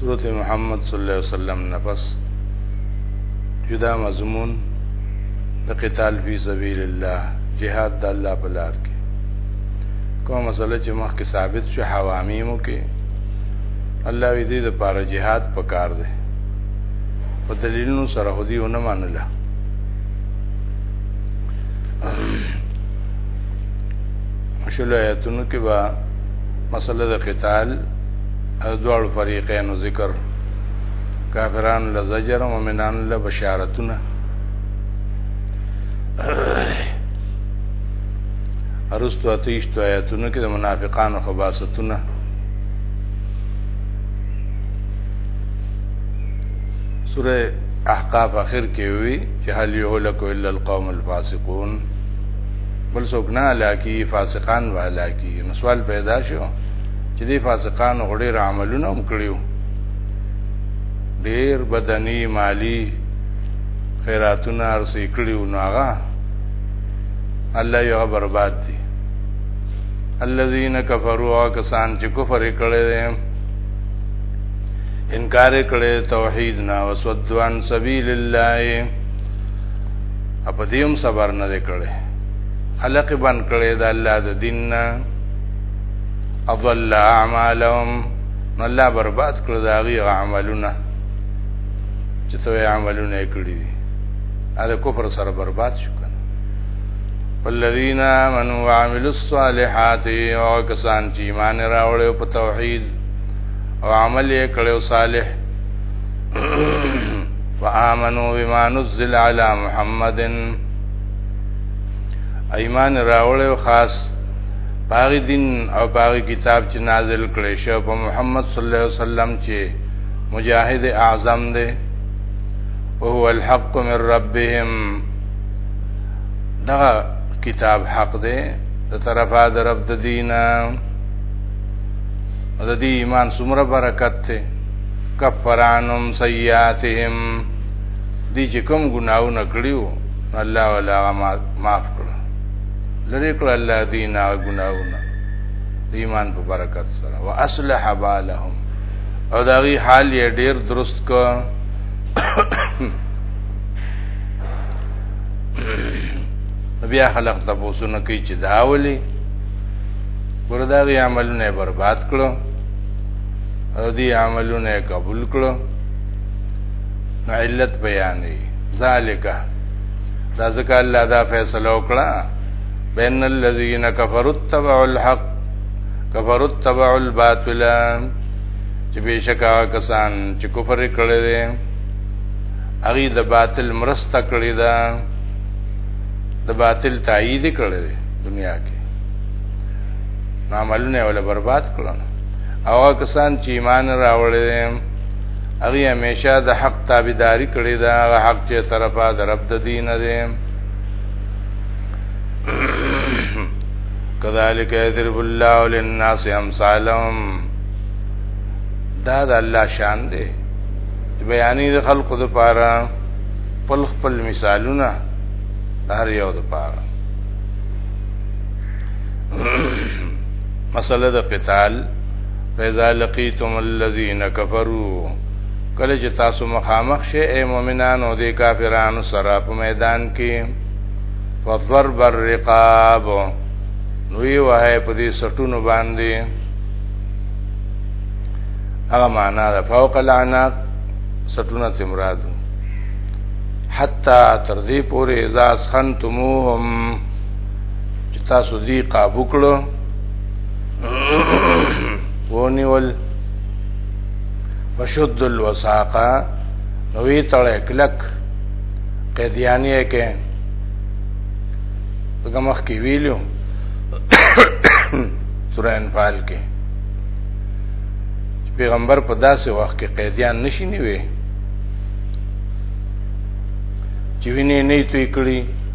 سورت محمد صلی اللہ علیہ وسلم نفس جدا مضمون د قتال فی سبیل الله جهاد د الله په لار کې کوم مسله چې مخکې ثابت شو حوامیمو کې الله وی دې د پاره جهاد پکار دی په دلیلونو سره هدی ونه منله شلو آیتونو کې به مسله د قتال او دوړ فریقینو ذکر کافران له زجر او مؤمنان له بشارتونه ارستو اتیشتو آیتونو کې د منافقانو خباستونه سوره احقاف اخر کې وی چې هل یهلک الا القوم الفاسقون بل څوک نه هلاکی فاسقان به هلاکی نو سوال پیدا شو چې دی فاسقان غړي را عملونه هم کړیو ډیر بدنی مالی خیراتونه ارسې کړیو نو هغه الله یو برباد دي الذين كفروا کسان چې کفر کړي دي انکار کړي توحید نه وسدوان سبیل الله په دې هم صبر نه دی کړی خلق بند کړی د الله د دین نه اضل اعمالهم نو الله برباد کړ دا غي عملونه چې څو عملونه کړی دي دا کفر سره برباد شو کنه والذین آمنوا وعملوا الصالحات او کسان چې ایمان راوړ او په توحید او عمل یې کړو صالح وآمنوا بما نزل على محمد ایمان راوړ او خاص باغی دین او باغی کتاب چې نازل کړي شو په محمد صلی الله علیه وسلم چې مجاهد اعظم دی او هو الحق من ربهم دا کتاب حق دی د طرفه د رب د دینه د دې ایمان څومره برکت ته کفرانم سیئاتهم دی چې کوم ګناونه کړیو الله ولا معاف کړ لری کړ الله دینا ګناونه ایمان په برکت سره واصلح بالهم او داغي حال یې ډیر درست کو بیا خلق تاسو نه کوي چې داولي وردا غي عملونه برباد کړو او دی عملونه قبول کړو نو علت بیانې ذالک دا ځکه الله دا فیصله وکړه بین الذین کفروا اتبعوا الحق کفروا اتبعوا الباطل چې بشکا کسان چې کفر کړي دي هغه د باطل مرسته کړی ده د باطل تایید کړی دی دنیا کې عملونه ولا برباد کړل او کسان چې ایمان راوړل دي هغه همیشه د حق تابعداري کړې ده هغه حق چې طرفه د رب د دین ده کذالک یضرب الله للناس امثالهم دا د الله شان دی چې بیانې د خلقو د پاره خپل خپل مثالونه هر یو د پاره مسله د قتال فاذا لقيتم الذين كفروا کله چې تاسو مخامخ شئ اے مؤمنانو د کافرانو سره په میدان کې فضرب الرقاب نوې وه په دې سټونو باندې هغه معنا ده فوق العناق سټونه تمراد حتا تر دې پورې اذا سخنتموهم چې تاسو دې قابو کړو ونیول وشد الوساقه نوې تړه کلک قیدیانی کې دغه مخ کې ویلو سورہ انفال کې پیغمبر په داسې وخت کې قیدیان نشي نیوي چې ویني نه توي کړی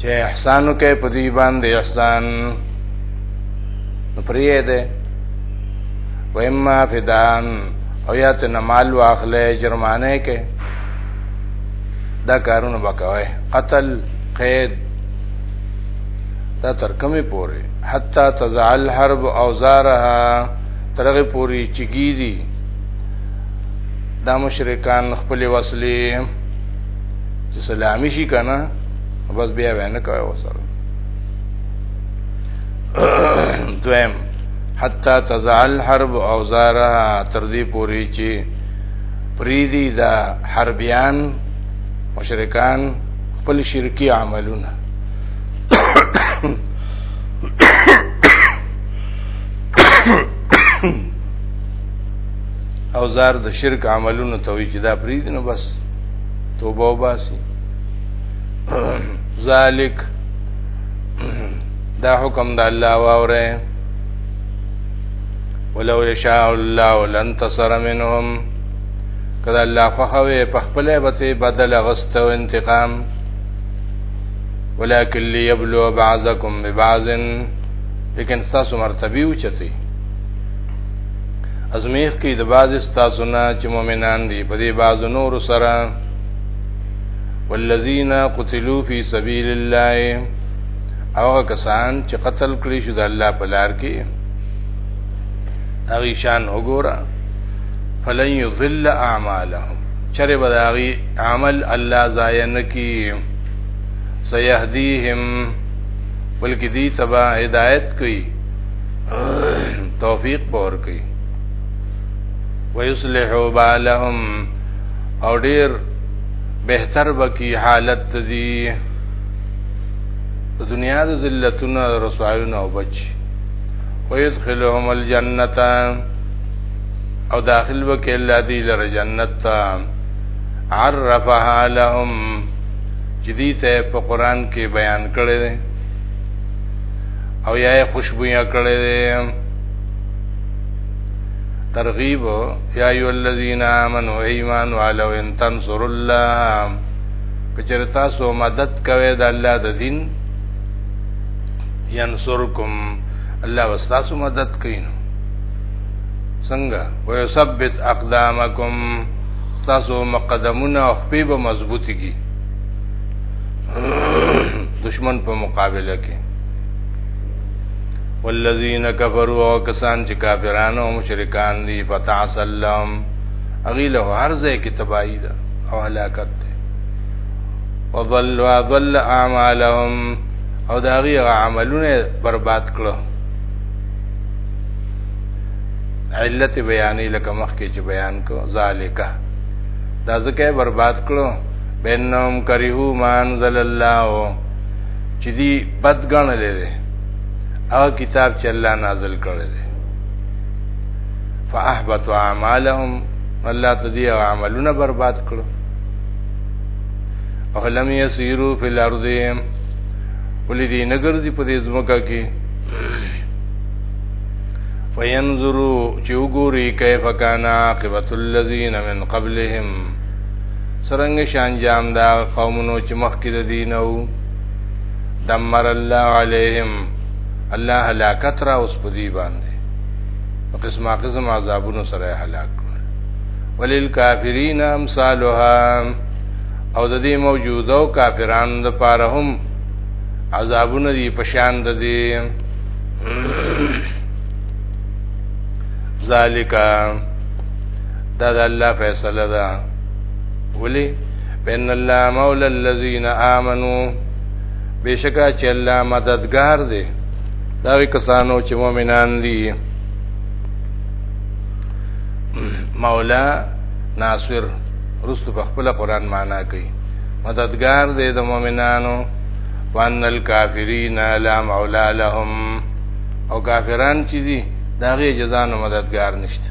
چې احسان وکړي په دې باندې احسان نو پریې ده و اما فدان او یا ته مال واخلې جرمانه کې دا کارونه وکوي قتل قید دا تر کومه پوري حتا تزعل حرب اوزارها ترغه پوري چګی دي دا مشرکان خپل وسلې چې سلامي شي کنه بس بیا وینه کوي وسره دویم حتا تزعل حرب اوزارها تر دې پوري چې پریدي دا حربيان مشرکان خپل شرکی عملونه اوزار د شرک عملونه توي چې دا پریدي نو بس توبه وباسي ذالک دا حکم د الله واوره ولو یشاء الله لنتصر منهم کله الله فخوي په خپل بته بدل غست او انتقام ولكن ليبلو بعضكم ببعض لیکن تاسو مرتبه اوچتي ازمیخ کی د باز استاسو نه چې مؤمنان دي په دې باز نور سره والذین قتلوا فی سبیل الله هغه کسان چې قتل کړي شو د الله په لار کې هغه شان وګوره فلن یذل اعمالهم چرې بداغي عمل الله ضایع نکي سيهديهم بلکې دې تبا هدایت کوي توفیق پور کوي ويصلحوا بالهم او ډیر بهتر بکی حالت دی د دنیا د ذلتونو رسوایونو او بچ ويدخلهم الجنه او داخل وکي الله دی لر جنت تا عرفها لهم جدی ته په قران کې بیان کړی او یا یې خوشبویا کړی دی ترغیب یا ایو الذین آمنو ایمان والو ان تنصر الله کچر تاسو مدد کوي د الله د دین ینصرکم الله واستاسو مدد کوي څنګه ويثبت اقدامکم تاسو مقدمونه او خپې به مضبوطی کی دشمن په مقابله کې والذین کفروا او کسان چې کافرانو او مشرکان دي فتعسلم اغي له هر ځای کې تباہی ده او هلاکت ده وضل وضل اعمالهم او دا غي عملونه برباد کړو علت بیانې لکه مخکې چې بیان کو ذالکه دا ځکه برباد کړو بینهم کریهو مان زل الله چې دی بد ګڼلې ده هغه کتاب چې الله نازل کړی دی فاحبط اعمالهم الله تدی عملونه برباد کړو او لم يسيروا في الارض ولې دې نګر دي په دې ځمکه کې فینظروا چې وګوري کیف کان عاقبت الذين من قبلهم سرنګ شان جام دا قومونو چې مخکې د دینو دمر الله عليهم الله هلاکت را اوس په دې باندې په قسمه قسم عذابونو سره هلاک کړل وللکافرین امثالها او د دې موجوده او کافرانو د پاره هم عذابونه دي پشان د دې ذالک دا د الله فیصله ده ولی بین الله مولا الذین آمنو بشکا چې الله مددگار دی دا کسانو چې مؤمنان دي مولا ناصر رستو په خپل قران معنا کوي مددگار دی د مؤمنانو وان الکافرین لا مولا لهم او کافران چې دي داغه جزانو مددگار نشته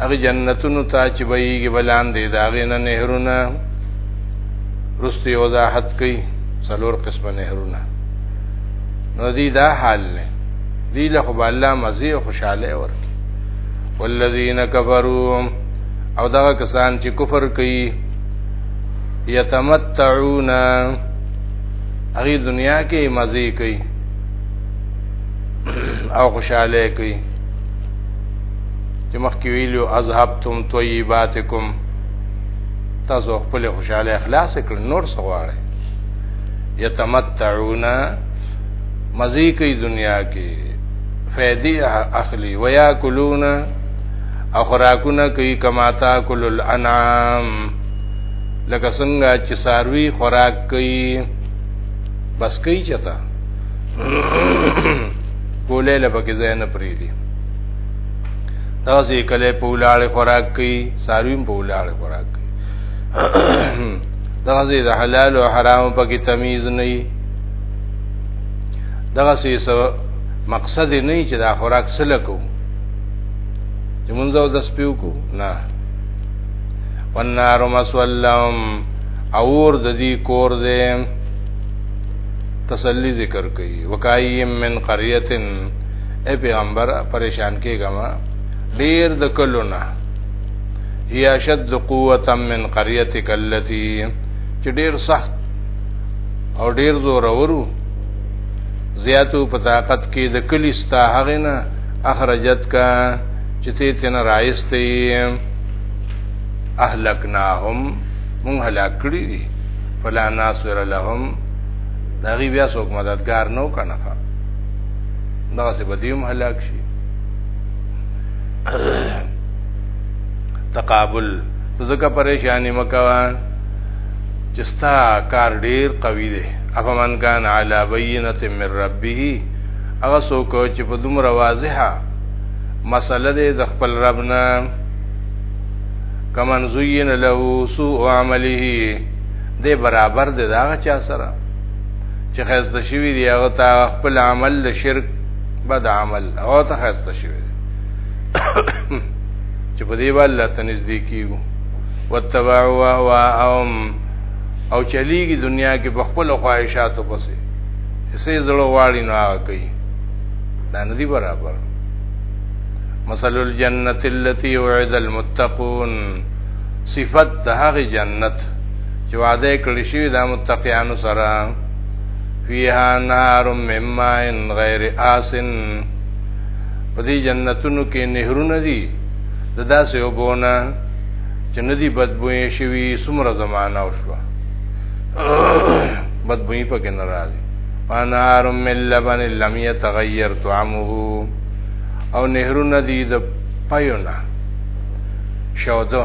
هغه جنتونو ته چې بهيږي بلاندې دا غینه نهرونه رستي وضاحت کوي څلور قسمه نهرونه نو دې دا حال نه دې له خو الله مزي خوشاله ورکي والذین کفروا او دا کسان چې کفر کوي یتمتعون هغه دنیا کې مزي کوي او خوشاله کوي چې مخکې ویلو اذهبتم طیباتکم تاسو خپل خوشاله اخلاص کړ نور څه غواړي یتمتعون مزي کوي دنیا کې فیدی اخلی ویا کلون اخراکونه کوي کما تاکل الانعام لکه څنګه چې ساروی خوراک کوي بس کوي چتا ګولې لبکه زینه پریدي دا ځې کله په ولاړ خوراک کوي سارویم په ولاړ خوراک کوي دا ځې د حلال او حرام په کې تمیز نه وي دا څه مقصد نه چې دا خوراک سره کوو چې مونږ او د سپیو کو نه والنار مسولم اور د دې کور دې تسلی ذکر کوي وکایم من قريه اے پیغمبر پریشان کېږه ما ډیر د کلونه هي اشد قوتا من قريتك التي چې ډیر سخت او ډیر زور ورو زیاتو په طاقت کې د کلی ستا هغه نه اخرجت کا چې ته تن رايستې اهلکناهم مون هلاک کړی دي فلا ناصر لهم داغي بیا څوک مددگار نو کنه دا څه بدیم هلاک شي تقابل زکه پریشانی مکوا چې ستا کار ډیر قوي دی افمن کان علی بینه من ربه هغه څوک چې په دومره واضحه مسله ده د خپل رب نه کمن زین له سوء عمله دی برابر دی دا چا سره چې خسته شوی دی هغه ته خپل عمل د شرک بد عمل هغه ته خسته شوی دی چې په دې باندې ته نږدې کیږو وتبعوا واهم او چلیږي دنیا کې په خپل خواهشاتو پسې سې زړه واړی نه هغه کوي دا ندی برابر مثل الجنت التي وعد المتقون صفت هغه جنت چې وعده کړی شوی د متقینو سره فیها نهر من ماء غیر آسن په دې جنتونو کې نهرونه دي د داسې وبونه چې ندی بدبوې شوی سمره زمانہ وشوه بدبوې پکې ناراضي انار من لبن لم يتغير طعمه او نهرونه دي د پيونه شودو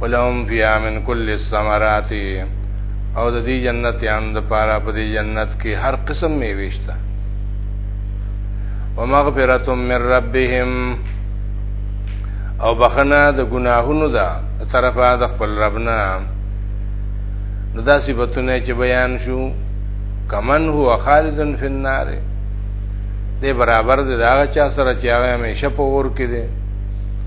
ولهم فیها من کل الثمرات او د دې جنت یان د پاره په دې جنت کې هر قسم میوه شته ومغفرة من ربهم او بخنه د ګناهونو ده طرفه د خپل ربنا نو دا صفاتونه چې بیان شو کمن هو خالدن فی النار دې برابر دې دا چا سره چې هغه همیشه په اور کې دي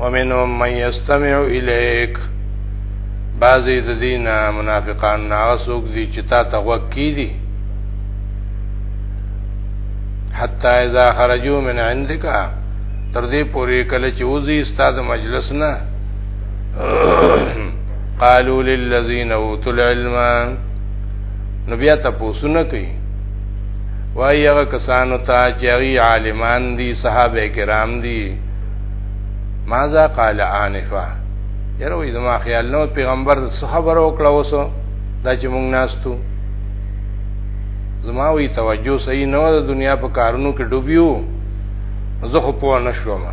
ومنهم من يستمع اليك بعضی د دین منافقان هغه څوک دي چې تا ته غوږ کیدي حتا اذا خرجوا من عندك تر دې پورې کله چې وزي استاد مجلس نه قالوا للذين اوتوا العلم نو بیا تاسو نه کوي وای هغه کسانو ته چې عالمان دي صحابه کرام دي ماذا قال انفا یره وې زما خیال نو پیغمبر څه خبر او کړه وسو دا چې مونږ ناستو زما وی توجه صحیح نه د دنیا په کارونو کې ډوبیو زه خو پوه نه شوم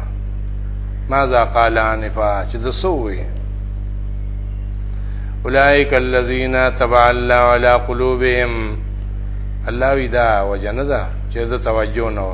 ماذا قال انفا چې د سوې اولائک الذین تبع الله علی قلوبهم الله وی دا وجنه دا چې د توجه نه و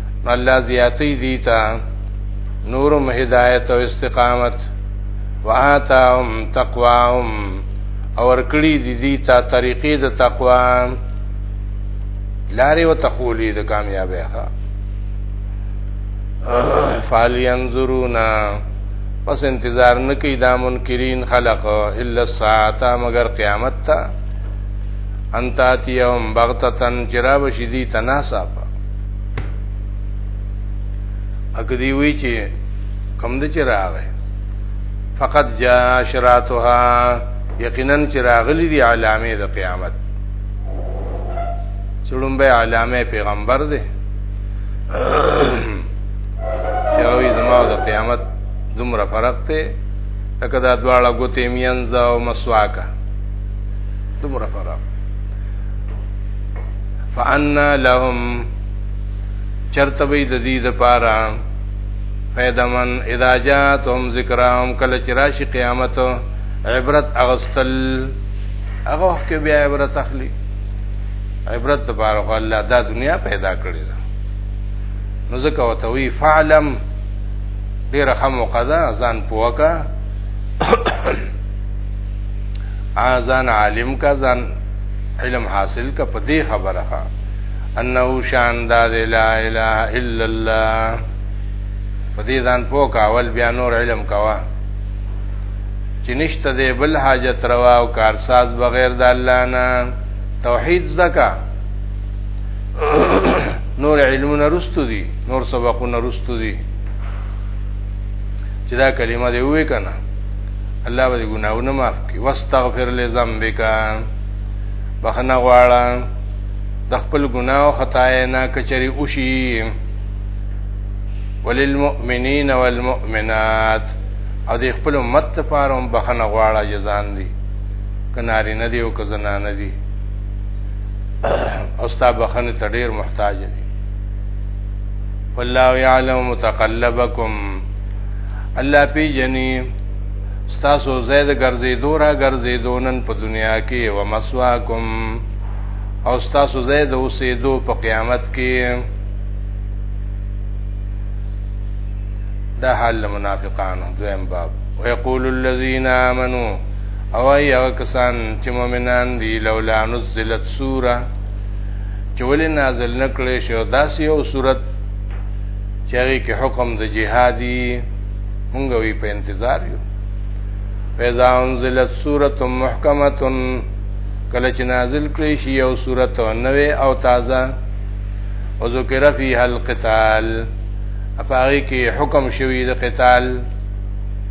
الله زیاتی دیتا نورم هدایت او استقامت وآتاهم تقواهم اور کړي دي دي تا طریقې د تقوا لارې او تخولې د کامیابی ښه فال ينظرونا پس انتظار نکي دا منکرین خلق الا الساعه مگر قیامت تا انتاتیهم بغتتن جراب شدی تناسب اګه دی وی چې کم د چې راغې فقط جا شراتها یقینا چې راغلي دي علامه د قیامت چړم به علامه پیغمبر دی چې وی زما د قیامت دومره فرق ته لکه دا دواړه ګوتې مینځ او مسواکه دومره فرق فانا لهم چرته به د دې لپاره فیدمن اذا جاتهم ذکرهم کله چې راشي قیامت عبرت اغستل هغه وخت کې بیا عبرت اخلي عبرت د بار خو الله دا دنیا پیدا کړی دا نو ځکه وته وی فعلم ډیر خم وقدا ځان پوکا ځان عالم کا ځان علم حاصل کا په دې خبره ها انه شان دا لا اله الا الله په دې ځان پوک اول بیا نور علم کوا چې نشته دې بل حاجت روا او کارساز بغیر د الله نه توحید زکا نور علمونه رستو دي نور سبقونه رستو دي چې دا کلمه دې وې کنه الله به ګناونه معاف کړي واستغفر لذنبک بخنه غواړه د خپل ګناه او خطا نه کچري اوشي وللمؤمنین والمؤمنات او د خپل امت لپاره هم بخنه غواړه جزان دي کناری نه دی او کزنا نه دی او ستا بخنه ته ډیر محتاج دی والله يعلم متقلبکم الله پی جنی ستاسو ځای د ګرځېدو را ګرځېدو نن په دنیا کې و مسواکم او ستاسو ځای د اوسېدو په قیامت کې دا حال منافقانو دویم باب ويقول الذين امنوا او اي هغه کسان چې مؤمنان دي لولا نزلت سوره چې ولې نازل نکړې شو داسې یو صورت چې هغه کې حکم د جهادي مونږ وی په انتظار یو فاذا انزلت سوره محکمه کله چې نازل کړي شي یو سوره نوې او تازه او ذکر فیها القتال افاغی کې حکم شوی د قتال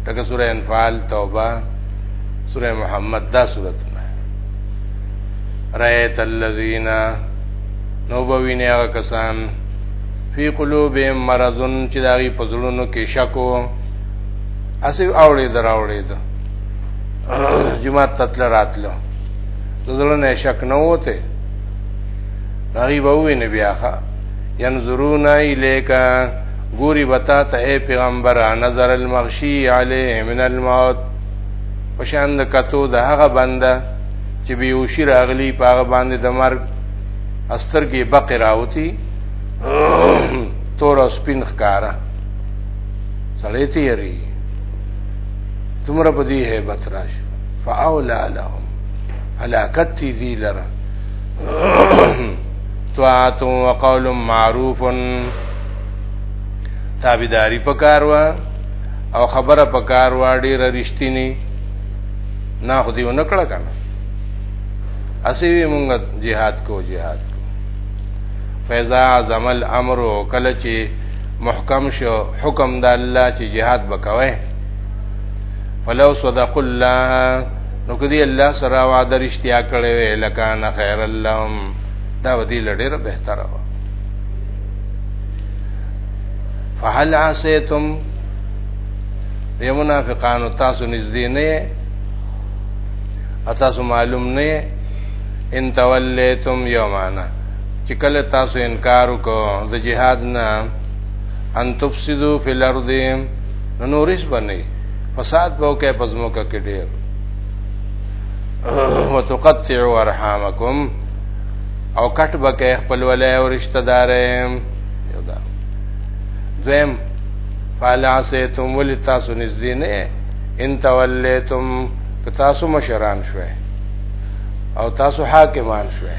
لکه سوره انفال توبه سوره محمد دا سوره رایت الذین نو بوینه کسان فی قلوبهم مرض چې داغي په زړونو کې شک وو اسی اوړې دراوړې ده جمعه تتل راتلو زړونه شک نه وته هغه به ویني بیاخه ينظرون الیک ګوري بتا ته اے پیغمبر نظر المغشی علیه من الموت پشان د کتو د هغه بنده چې بیوشی راغلی پاغه باندې د مرګ استر کې بقراوتی تور او سپین ښکارا سړی تیری تمره په دې hebat راش فاولا لهم هلاکت تی دی لره طاعت و قول معروف تابیداری پکاروا او خبره پکاروا ډیر رښتینی نه خو دیو نکړه کنه اسی وی مونږ جهاد کو جهاد فیضا عظم الامر کله چې محکم شو حکم د الله چې jihad وکوي فلو صدق الله نو کدی الله سره وعده رښتیا کړې وې لکان خیر اللهم دا ودی لډېره بهتره و فهل عسیتم دی منافقانو تاسو نږدې نه تاسو معلوم نه ان تولیتم یومانا چې کله تاسو انکار وکړو د جهاد نه ان تفسدو فی الارض نو نورس بنئ فساد به وکړي په ځمکه کې ډېر وتقطعوا ارحامکم او کټ بکې خپل ولای او رشتہ دارې یو دا دویم فالعسیتم ولی تاسو نږدې نه ان تولیتم که تاسو مشران شوي او تاسو حاکمان شوي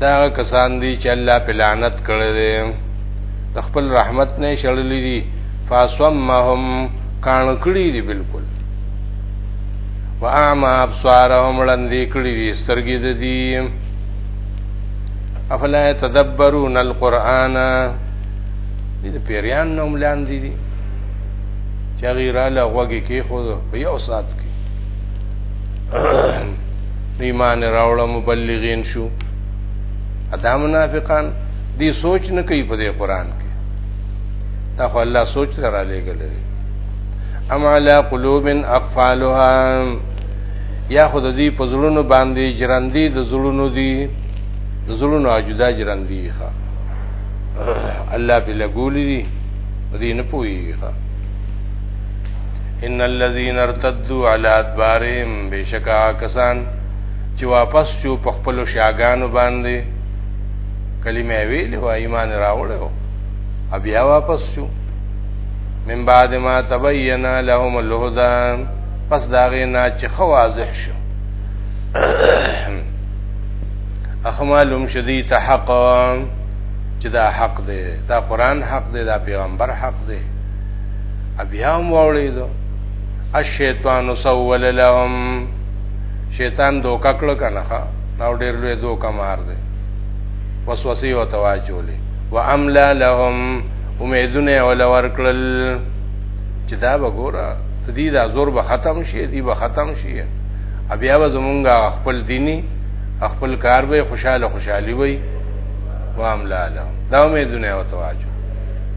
دا هغه کسان دي چې الله په لعنت کړی دی د خپل رحمت نه شړلې دي فاسمهم کان کړی دي بالکل واعما ابصارهم لندې کړی دي سترګې د دي افلا تدبرون القرآن دې پیریان نوم لاندې دي چې غیره لغوږی کې خو په یو سات کې نو ایمان راوړه مبلغین شو ادا منافقان دی سوچ نه کوي په دې قران کې دا خو الله سوچ را لېګل ام علی قلوب اقفالها یا خود دې په زړونو باندې جرندې د زړونو دي د زړونو اجدا جرندې ښا الله په لګولې دي دې نه پويږي ان الذين ارتدوا على ادبارهم بشکا کسان چې واپس شو په خپل شاګانو باندې کلمه ویلې و ایمان راوړو بیا واپس شو من بعد ما تبين لهم الهدى پس داغه نه چې خو واضح شو اخمالهم شدید حق چې دا حق دی دا قران حق دی دا پیغمبر حق دی بیا هم واولید الشیطان سول لهم شیطان دوکا کړ کنه ښا دا ډیر لوی دوکا مار دی وسوسه او تواجولې واملا لهم امیدونه ول ورکړل چې دا وګوره دې دا زور به ختم شي دې به ختم شي بیا به زمونږه خپل دینی خپل کار به خوشاله خوشحالي وي واملا لهم دا امیدونه او تواجو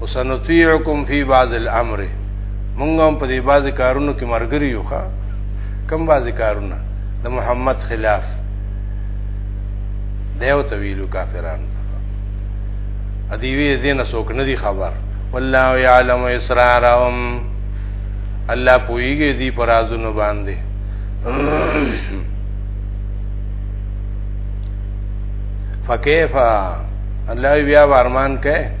وسنطيعكم في بعض الامر مونږ هم په دې بعضی کارونو کې مرګري یو ښا کم بعضی کارونه د محمد خلاف دیو طویلو کافرانو ادي وی زین سوک ندی خبر والله يعلم اسرارهم الله پويږي دي پرازونو باندې فكيف الله بیا ورمان کوي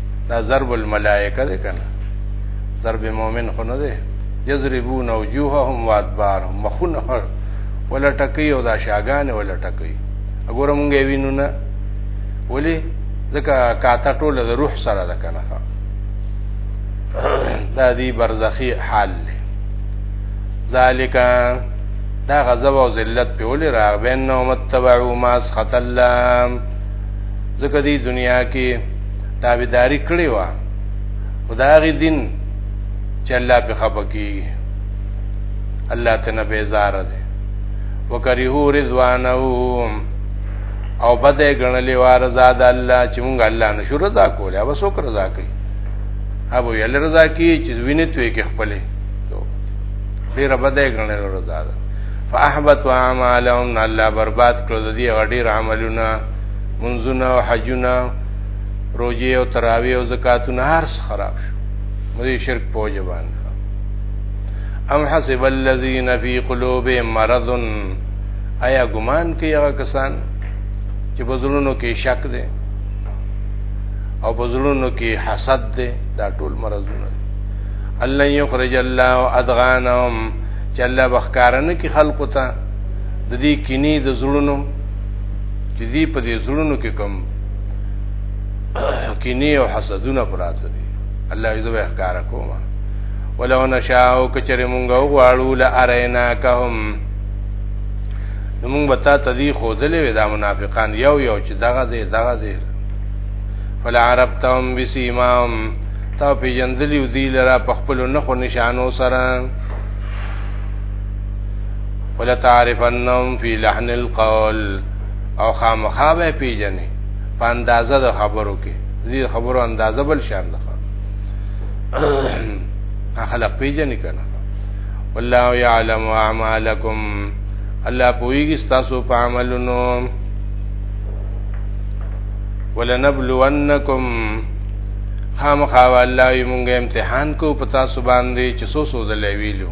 دا ضرب الملائکه ده کنه ضرب مؤمن خو نه ده یضربون وجوههم وادبارهم مخونه ولا ټکی او دا شاګان ولا ټکی وګوره مونږ وینو نه ولی ځکه کاته ټول د روح سره ده کنه دا دی برزخی حال دی ذالک دا غضب او ذلت په ولې راغبن نو متبعو ما سخط الله ځکه دی دنیا کې تابعداري کړې و خدای دین چې الله په خپکی الله ته نه بیزار دی وکریه رضوانه او بده غنلې وار زاد الله چې مونږ الله نشو رضا کولای او څوک رضا کوي ابو یل رضا کی چې وینې توې کې خپلې ډیر بده غنلې رضا ده فاحبط اعمالهم الله برباد کړو د دې غډیر عملونه منځونه او حجونه روزي او تراوی او زکاتونه هر څه خراب شو مری شرک پوجا باندې ام حسب الذين في قلوبهم مرض آیا ګمان کوي هغه کسان چې بزرونو کې شک دي او بزرونو کې حسد دي دا ټول مرزونه دي الله یخرج الله ادغانهم چې الله بخکارنه کې خلق ته د دې کینی د زړونو چې دی په دې زړونو کې کوم کینه او حسدونه پراته دي الله یې زوی ښکار کوم ولو نشاو کچره مونږ غواړو لا ارینا کهم نو مونږ به تا ته دی خودلې وې دا منافقان یو یو چې دغه دې دغه دې فلا عرفتهم بسیمام تا په جندلیو دی لرا په خپل نخو نشانو سره ولتعرفنهم فی لحن القول او خامخا به پیژنې په اندازه د خبرو کې دې خبرو اندازه بل شان ده خلق پیژنې کنه والله يعلم اعمالکم الله پویږي تاسو په عملونو ولنبلونکم خامخا والله یې مونږه امتحان کو پتا سو باندې چې سو سو زلې ویلو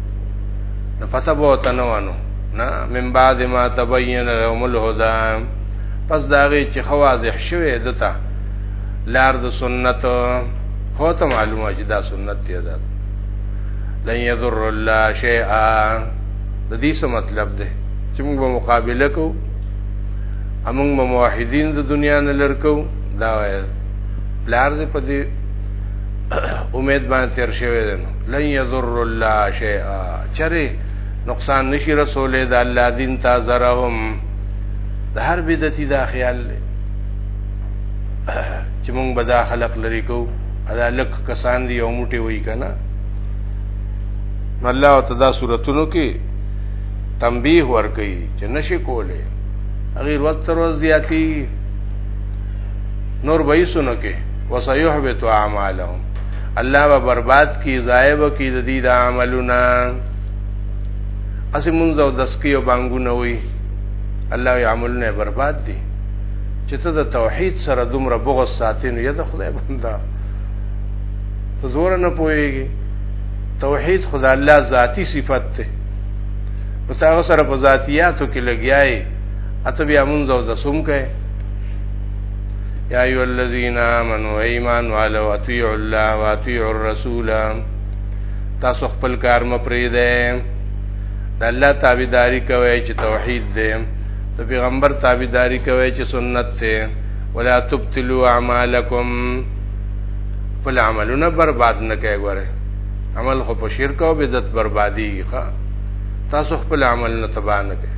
نو فسبو تنوانو نا من بعد ما تبین لهم الهدى پس داغه چې خواضح شوه دته لار د سنت خو ته معلومه چې دا سنت دی دا لن یضر الله شیئا د دې څه مطلب دی چې موږ به مقابله کوو امون به موحدین د دنیا نه لړکو دا وایي پلار دې په دې امید باندې تیر شوی دی لن یذر الله شیئا چره نقصان نشي رسولې د الله دین تا زرهم د هر بدعتي دا خیال لې چې مونږ به دا خلق لري کو ادا لک کسان دی او موټي وای کنه الله تعالی سورتونو کې تنبیه ور کوي چې نشي کوله غیر وخت تر زیاتی نور به یې سنو کې وسيحبط اعمالهم الله به برباد کی ضایع کی د دې د عملونه اسی مونږ او دسکی او بانګونه وي الله یې عملونه برباد دي چې ته د توحید سره دومره بغض ساتین یا د خدای بنده ته زور نه پويږي توحید خدای الله ذاتی صفت ده نو تاسو سره په ذاتیاتو کې لګیای اته بیا مونږ او د سوم کوي یا ایو الذین آمنو ایمان والو اطیعوا الله واطیعوا الرسول تاسو خپل کار مپری ده د الله تابعداري کوي چې توحید ده د پیغمبر تابعداري کوي چې سنت ده ولا تبتلوا اعمالکم خپل عملونه برباد نه کوي ګوره عمل خو په شرک او بدعت بربادي ښه تاسو خپل عمل نه تباہ نه کوي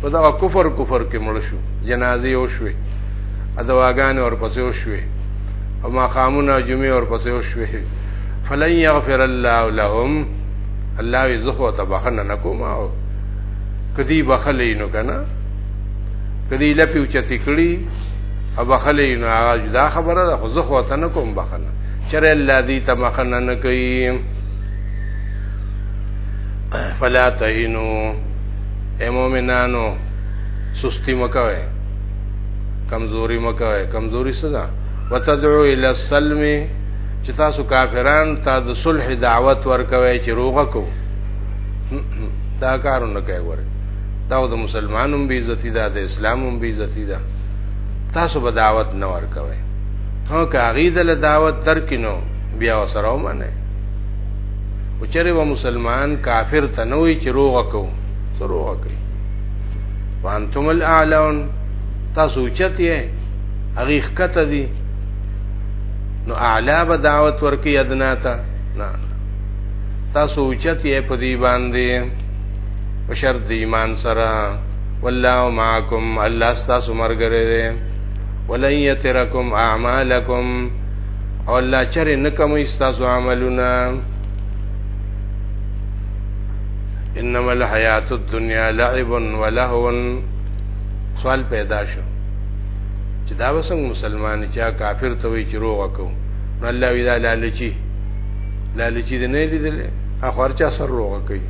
په دا کفر کفر کې مړ شو جنازې او شوي ادواګان اور پسې او شوي او ما خامونه جمعې اور پسې او شوي فلن يغفر الله لهم الله زخوا ته بخنه نکوم او کدی بخلې نو کنه کدی لپی او چتی کړی او بخلې نو هغه جدا خبره ده خو زخوا ته نکوم بخنه چر الله دې ته مخنه نه کوي فلا تهینو اے مومنانو سستی مکوئے کمزوری مکوئے کمزوری صدا وتدعو الى السلم چې تاسو کافران ته د صلح دعوت ورکوي چې روغه کو دا کارونه کوي ور دا د مسلمانانو به عزت ده د اسلامو به عزت ده تاسو به دعوت نه ورکوي هو کاغی دل دعوت درکینو بیا وسره ومنه او چرې و مسلمان کافر ته نه وي چې روغه کو څه روغه کوي وانتم الاعلون تاسو چت یې هغه ښکته دي نو اعلی به دعوت ورکی ادنا ته نه تاسو چت یې په دی باندې په شرط د ایمان سره والله معکم الله تاسو مرګره ده ولن یترکم اعمالکم او الله چرې نه کوي تاسو عملونه انما الحیات الدنیا لعب و لهو سوال پیدا شو چې دا وسنګ مسلمان چې کافر ته وی چې روغه کو نو الله وی دا لالچی لالچی دې نه لیدل اخر چا سر روغه کوي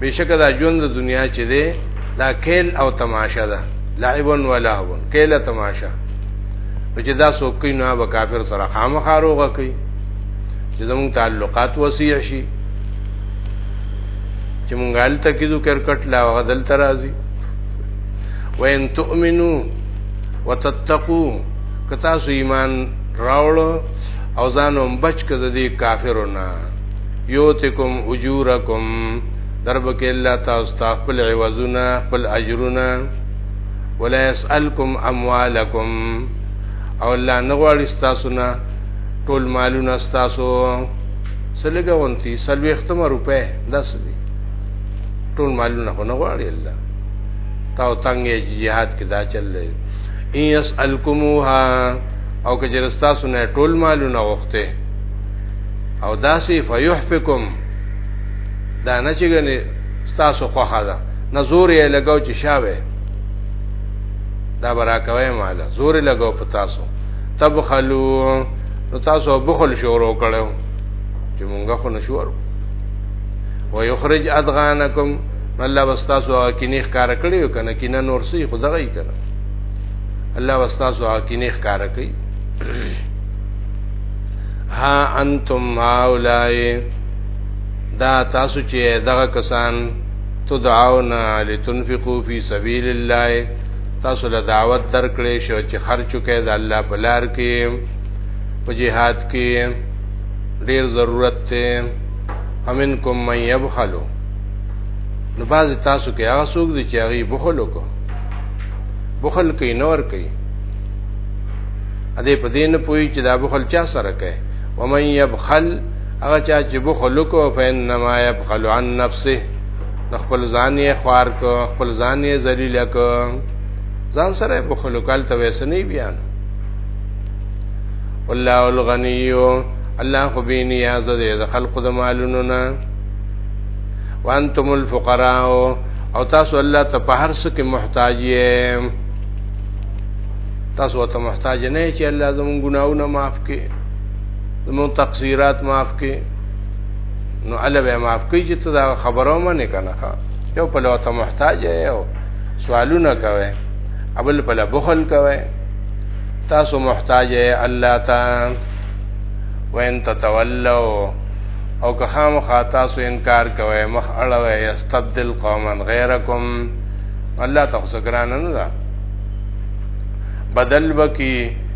بشک دا ژوند د دنیا چې ده دا کېل او تماشه ده لعب و لهو کېل تماشه نو چې دا څوک کوي نو به کافر سره خامخا روغه کوي چې زموږ تعلقات وسیع شي چې مونږ هلته کېدو کرکټ لا هغه دلته راځي وین تؤمنو وتتقو که تاسو ایمان راوړو او ځان هم بچ کړه د دې کافرو نه یوتکم اجورکم دربک الله تاسو خپل عوضونه خپل اجرونه ولا يسألكم اموالكم او الله نه غواړي تاسو نه ټول مالونه تاسو سلګه ونتی سلوختمه روپه داس دي ټول مالونه خو نه غواړي الله تاو تنګې جهاد کې دا چل لې ان يسألكموها او که جرستا سونه ټول مالونه وخته او داسې فیحفکم دا نه چې ګنې تاسو خوخه ده نزور یې لګاو چې شاوه دا برا کوي مال زور لګاو په تاسو تبخلو نو تاسو بخل شروع کړو چې مونږه خو نشور و یخرج ادغانکم الله واستاسو کینې ښکار کړی او کنه کینه نور سي خدغه یې کړه الله واستاسو کینې ښکار کړی ها انتم هاولای دا تاسو چې دغه کسان تدعون لتنفقوا فی سبیل الله تاسو له دعوت درکړې شو چې خرج وکړئ د الله په لار کې په جهاد کې ډیر ضرورت ته امنکم من یبخلو نو باز تاسو کې هغه څوک دي چې هغه بخل وکړي بخل کوي نور کوي ا دې په دې نه پوي چې دا بخل چا سره کوي ومن یبخل هغه چا چې بخل کو فینما یبخل عن نفسه خپل ځان یې خوار کو خپل ځان یې ذلیل کو ځان سره بخل کول ته وسنی بیان والله الغنی الله خو به نیاز دې د خلق د مالونو نه وانتم الفقراء او تاسو الله ته په هر څه کې محتاج یې تاسو ته محتاج نه چې الله زموږ ګناونه معاف کړي نو تقصیرات معاف کې نو الله به معاف کوي چې ته دا خبره ومنې کنه یو په لوته محتاج یو سوالونه کوي ابل په بخل کوي تاسو محتاج یې الله ته وین تتولوا او که خام خاطا سو انکار کوي مخ اړوي یستبدل قوما غیرکم الله تخسکران نه بدل بکی